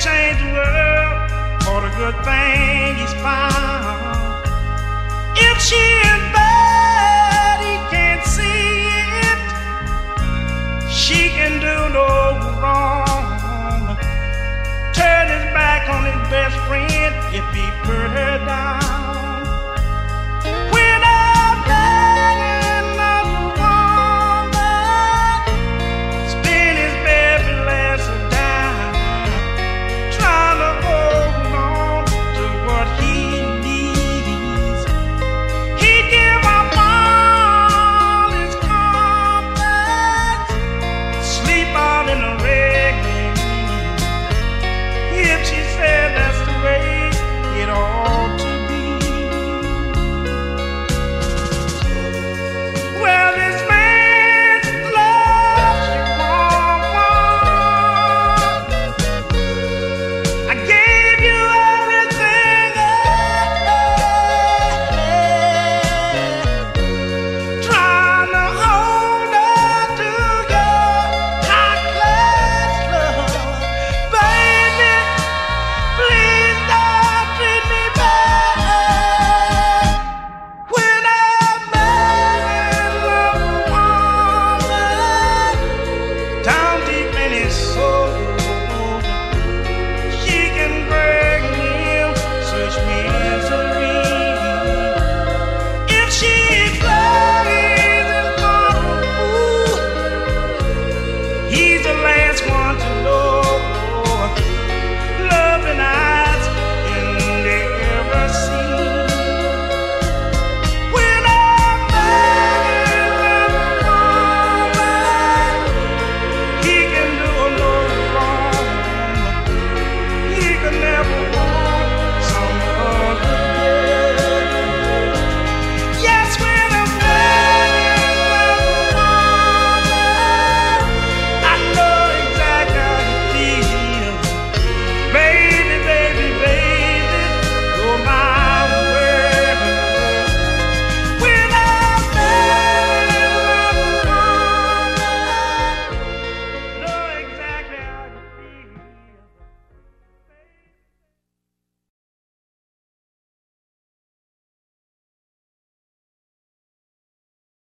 change the world for the good thing he's found. If she is bad, he can't see it. She can do no wrong. Turn his back on his best friend if he put her. the last